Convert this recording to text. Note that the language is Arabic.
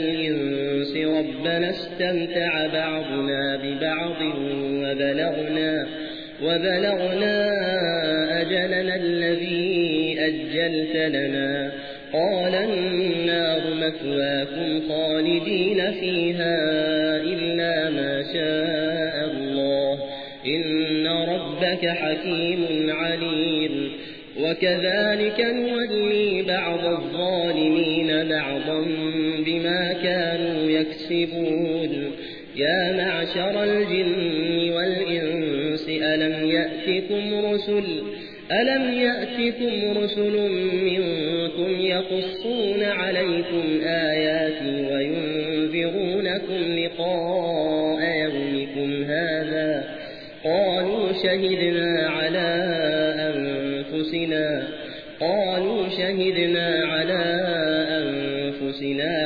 الإنس ربنا استمتع بعضنا ببعض وبلغنا, وبلغنا أجلنا الذي أجلت لنا. قال النار مثواكم خالدين فيها إلا ما شاء الله. إن ربك حكيم عليم. وكذلك نولي بعض الظالمين بعضا كانوا يكسبون. يا معشر الجن والإنس ألم يأتكم رسل ألم يأتكم رسل منكم يقصون عليكم آياتي وينذرونكم لقاء يومكم هذا؟ قالوا شهدنا على أنفسنا قالوا شهدنا على أنفسنا